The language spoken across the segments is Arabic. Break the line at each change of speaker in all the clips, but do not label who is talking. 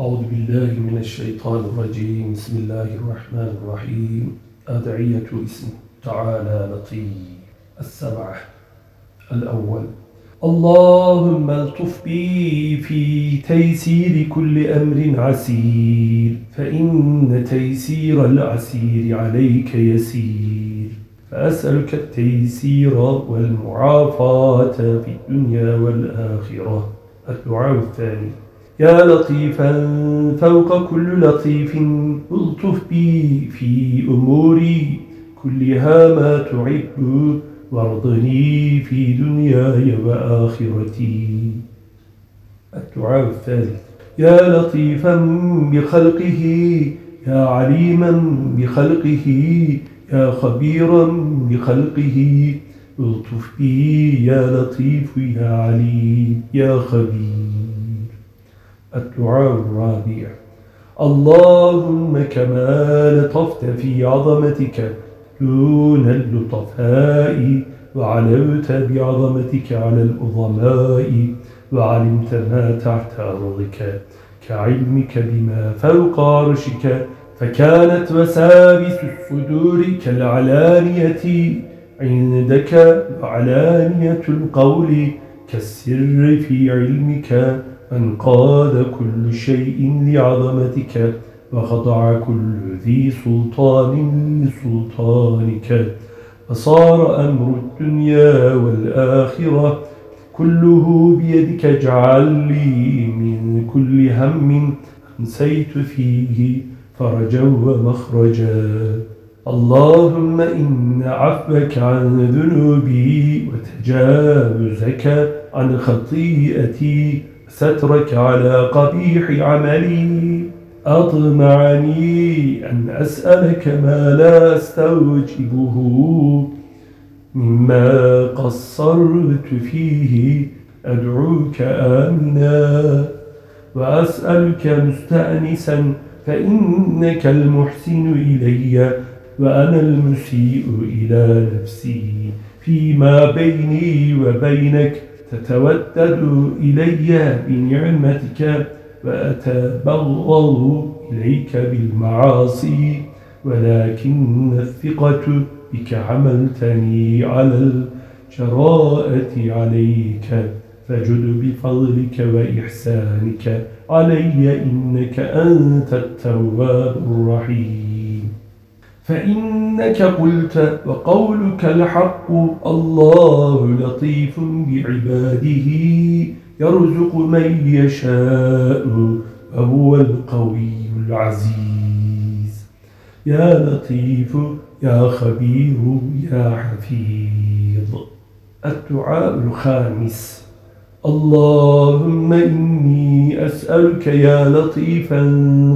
أعوذ بالله من الشيطان الرجيم. بسم الله الرحمن الرحيم. أدعية اسم تعالى لطيف. السبعة. الأول. اللهم الطف بي في تيسير كل أمر عسير فإن تيسير العسير عليك يسير. فأسألك التيسير والمعافاة في الدنيا والآخرة. الدعاء الثاني. يا لطيفا فوق كل لطيف. الطف بي في أموري كلها ما تعب وارضني في دنياي وآخرتي. الدعاء الثالث. يا لطيفا بخلقه يا عليما بخلقه يا خبيرا بخلقه. الطف بي يا لطيف يا عليم يا خبير. الدعاء الرابع. اللهم كما لطفت في عظمتك دون اللطفاء وعلوت بعظمتك على الأظماء وعلمت ما تحت أرضك. كعلمك بما فوق عرشك فكانت وسابس الصدور كالعلانية عندك وعلانية القول. كالسر في علمك أنقاد كل شيء لعظمتك وخضع كل ذي سلطان لسلطانك فصار أمر الدنيا والآخرة كله بيدك اجعل لي من كل هم أنسيت فيه فرجا ومخرجا اللهم إن عفوك عن ذنوبي وتجاوزك عن خطيئتي سترك على قبيح عملي. أطمعني أن أسألك ما لا أستوجبه مما قصرت فيه. أدعوك آمنا وأسألك مستأنسا فإنك المحسن إلي وأنا المسيء إلى نفسي. فيما بيني وبينك تتودد إلي بنعمتك وأتبغض إليك بالمعاصي ولكن الثقة بك حملتني على الجراءة عليك فجد بفضلك وإحسانك علي إنك أنت التواب الرحيم. فإنك قلت وقولك الحق الله لطيف بعباده يرزق من يشاء وهو القوي العزيز. يا لطيف يا خبير يا حفيظ. الدعاء الخامس. اللهم إني أسألك يا لطيفا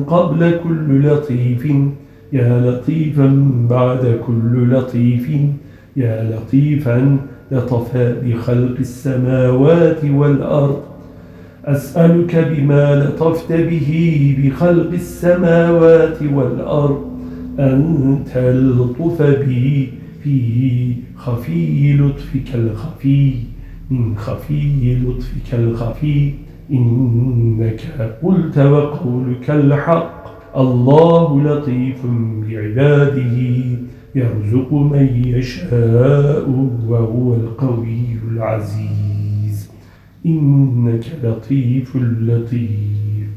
قبل كل لطيف. يا لطيفا بعد كل لطيف يا لطيفا لطف بخلق السماوات والأرض. أسألك بما لطفت به بخلق السماوات والأرض. أن تلطف بي في خفي لطفك الخفي من خفي لطفك الخفي. إنك قلت وقولك الحق. الله لطيف بعباده يرزق من يشاء وهو القوي العزيز. إنك لطيف لطيف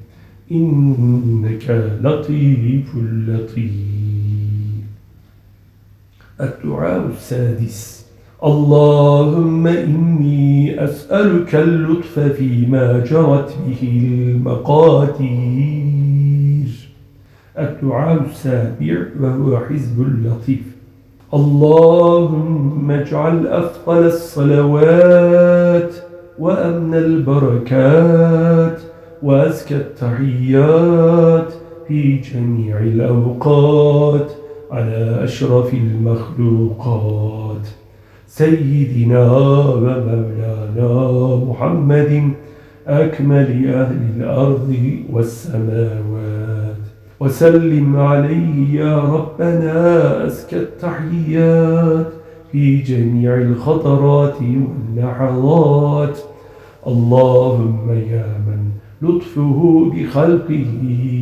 إنك لطيف لطيف. الدعاء السادس اللهم إني أسألك اللطف فيما جرت به المقاتير الدعاء السابع وهو حزب اللطيف. اللهم اجعل أفضل الصلوات وأمن البركات وأزكى التحيات في جميع الأوقات على أشرف المخلوقات. سيدنا ومولانا محمد أكمل أهل الأرض والسماوات. وسلم عليه يا ربنا أزكى التحيات في جميع الخطرات واللحظات اللهم يا من لطفه بخلقه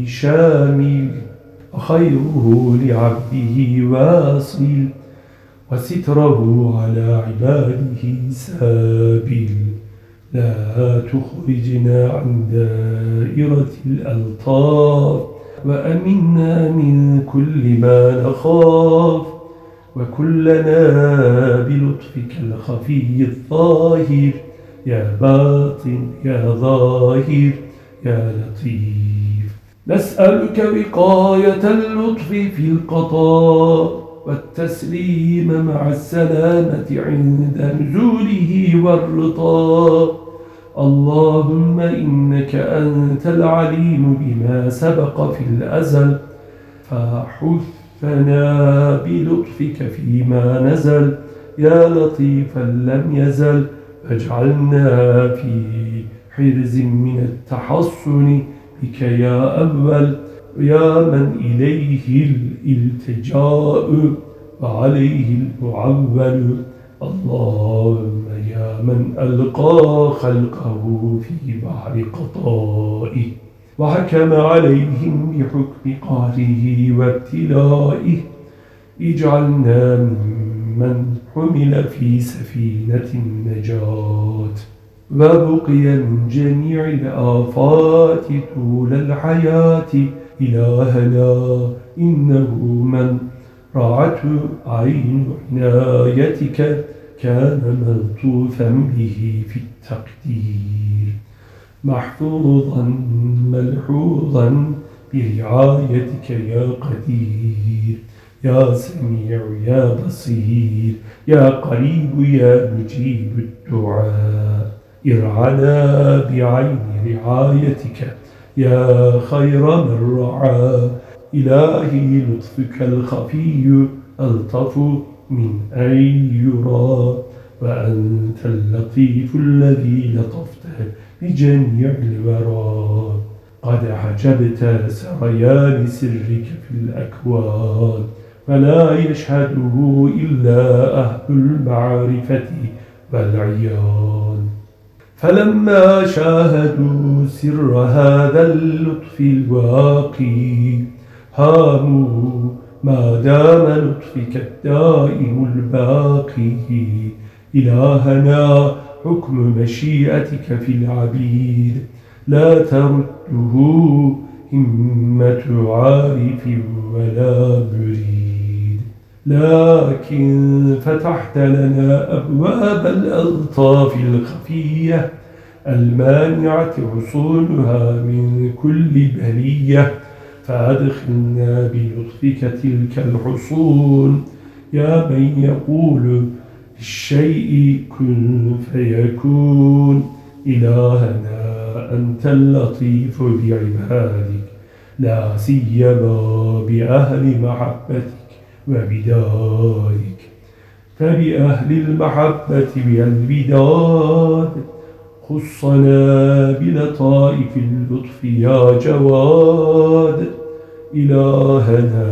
شامل وخيره لعبده واصل وستره على عباده سابل. لا تخرجنا عن دائرة الألطاف. وأمنا من كل ما نخاف وكلنا بلطفك الخفي الظاهر. يا باطن يا ظاهر يا لطيف. نسألك وقاية اللطف في القضاء والتسليم مع السلامة عند نزوله والرضا. اللهم إنك أنت العليم بما سبق في الأزل فحثنا بلطفك فيما نزل. يا لطيفا لم يزل فاجعلنا في حرز من التحصن بك يا أول. يا من إليه الالتجاء وعليه المعول. اللهم من ألقى خلقه في بحر قطائه وحكم عليهم بحكم قهره وابتلائه. اجعلنا ممن حمل في سفينة النجاة. وبقي من جميع الآفات طول الحياة. إلهنا إنه من رعته عين عنايتك. كان ملطوفا به في التقدير. محفوظا ملحوظا برعايتك يا قدير. يا سميع يا بصير. يا قريب يا مجيب الدعاء. ارعنا بعين رعايتك يا خير من رعى. إلهي لطفك الخفي ألطف من أن يرى وأنت اللطيف الذي لطفت بجميع الورى. قد حجبت سريان سرك في الأكوان فلا يشهده إلا أهل المعرفة والعيان. فلما شاهدوا سر هذا اللطف الواقي هاموا ما دام لطفك الدائم الباقي إلهنا حكم مشيئتك في العبيد. لا ترده همة عارف ولا بريد لكن فتحت لنا أبواب الألطاف الخفية. المانعة حصولها من كل بلية فأدخلنا بلطفك تلك الحصون. يا من يقول الشيء كن فيكون. إلهنا أنت اللطيف بعبادك لا سيما بأهل محبتك وبدارك. فبأهل المحبة والبداد خصنا بلطائف اللطف يا جواد. إلهنا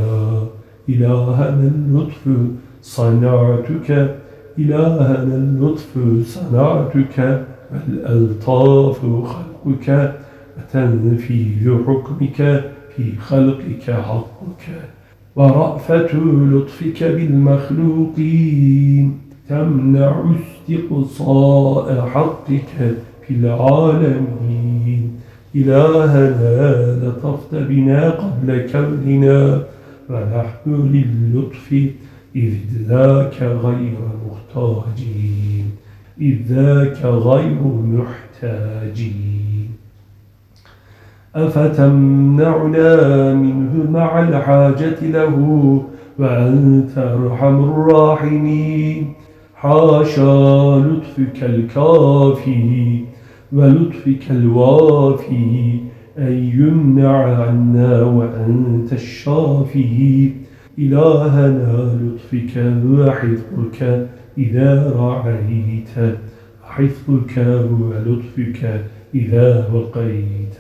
إلهنا اللطف صنعتك. إلهنا اللطف صنعتك. والألطاف خلقك. وتنفيذ حكمك في خلقك حقك. ورأفة لطفك بالمخلوقين. تمنع استقصاء حقك في العالمين. إلهنا لطفت بنا قبل كوننا ونحن للطف إذ ذاك غير محتاجين إذ ذاك غير محتاجين. أفتمنعنا منه مع الحاجة له وأنت أرحم الراحمين. حاشا لطفك الكافي ولطفك الوافي أن يمنع عنا وأنت الشافي. إلهنا لطفك وحفظك إذا رعيت حفظك ولطفك إذا وقيت.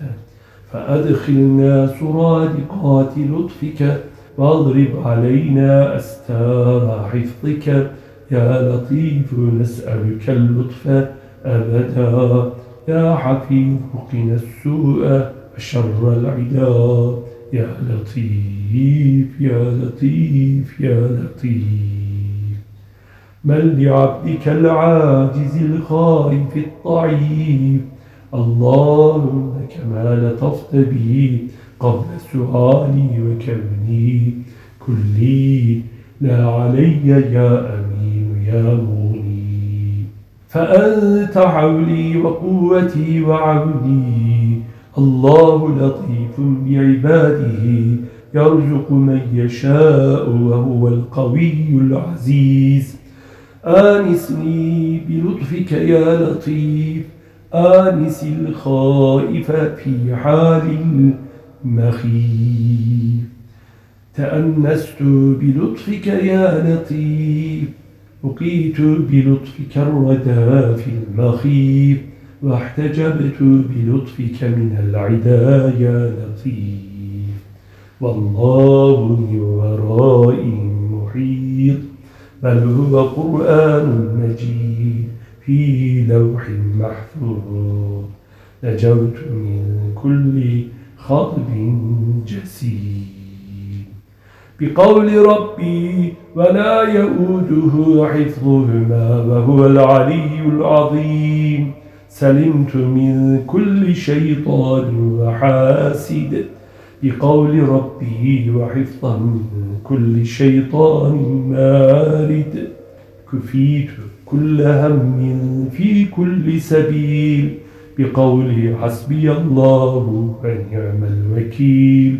فأدخلنا سرادقات لطفك واضرب علينا أستار حفظك. يا لطيف نسألك اللطف أبدا. يا حفيظ قنا السوء وشر العدا. يا لطيف يا لطيف يا لطيف. من لعبدك العاجز الخائف الضعيف. اللهم كما لطفت بي قبل سؤالي وكوني كلي لا علي يا أمين. يا فأنت حولي وقوتي وعوني. الله لطيف بعباده يرزق من يشاء وهو القوي العزيز. آنسني بلطفك يا لطيف آنس الخائف في حال المخيف تأنست بلطفك يا لطيف وقيت بلطفك الردى في المخيف واحتجبت بلطفك من العدا يا لطيف. والله من ورائي محيط بل هو قرآن مجيد في لوح محفوظ. نجوت من كل خطب جسيم. بقول ربي ولا يؤوده حفظهما وهو العلي العظيم. سلمت من كل شيطان وحاسد. بقول ربي وحفظا من كل شيطان مارد. كفيت كل هم في كل سبيل. بقول حسبي الله ونعم الوكيل.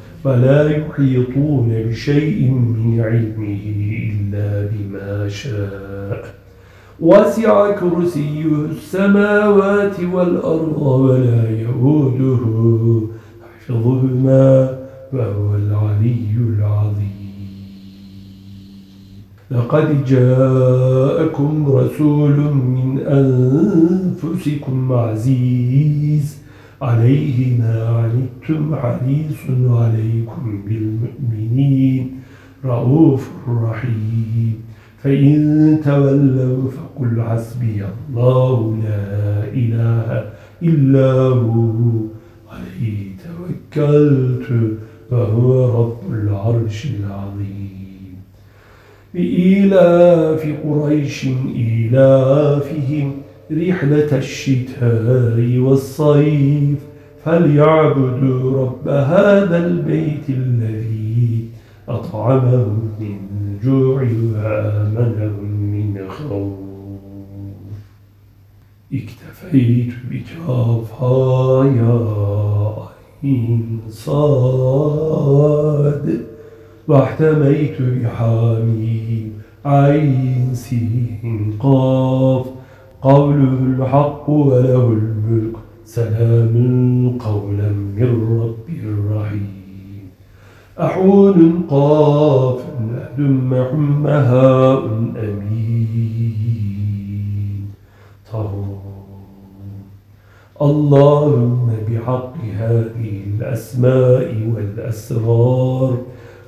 ولا يحيطون بشيء من علمه إلا بما شاء. وسع كرسيه السماوات والأرض ولا يؤوده حفظهما وهو العلي العظيم. لقد جاءكم رسول من أنفسكم عزيز عليه ما عنتم حريص عليكم بالمؤمنين رؤوف رحيم. فإن تولوا فقل حسبي الله لا إله إلا هو. عليه توكلت وهو رب العرش العظيم. بإيلاف قريش إيلافهم رحلة الشتاء والصيف فليعبدوا رب هذا البيت الذي أطعمهم من جوع وآمنهم من خوف. اكتفيت بكافها يا عين صاد واحتميت بحامي عين سين قاف قوله الحق وله الملك. سلام قولا من رب رحيم. أحون قاف أهدم حمهاء أمين. طهور اللهم بحق هذه الأسماء والأسرار.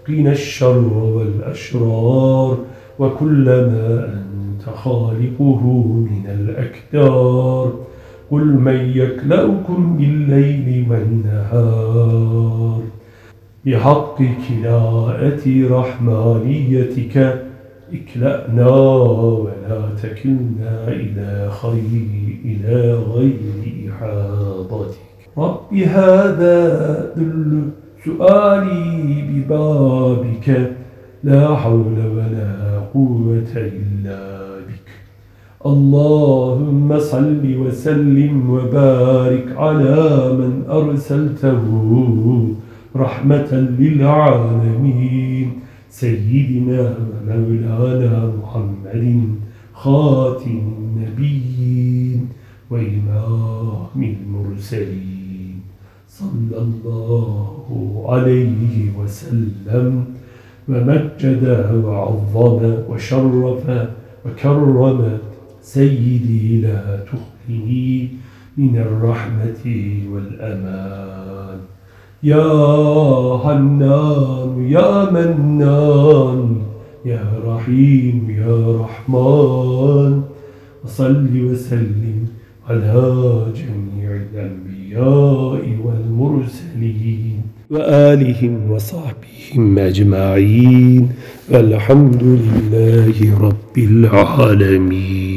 قنا الشر والأشرار. وكل ما أنت خالقه من الأكدار قل من يكلأكم بالليل والنهار بحق كلاءة رحمانيتك اكلأنا ولا تكلنا إلى خير إلى غير إحاضتك رب هذا ذل سؤالي ببابك لا حول ولا قوة إلا اللهم صل وسلم وبارك على من أرسلته رحمة للعالمين. سيدنا ومولانا محمد خاتم النبيين وإمام المرسلين. صلى الله عليه وسلم. ومجد وعظم وشرف وكرم سيدي لا تخلني من الرحمة والأمان. يا حنان يا منان يا رحيم يا رحمن. وصل وسلم على جميع الأنبياء والمرسلين وآلهم وصحبهم أجمعين. والحمد لله رب العالمين.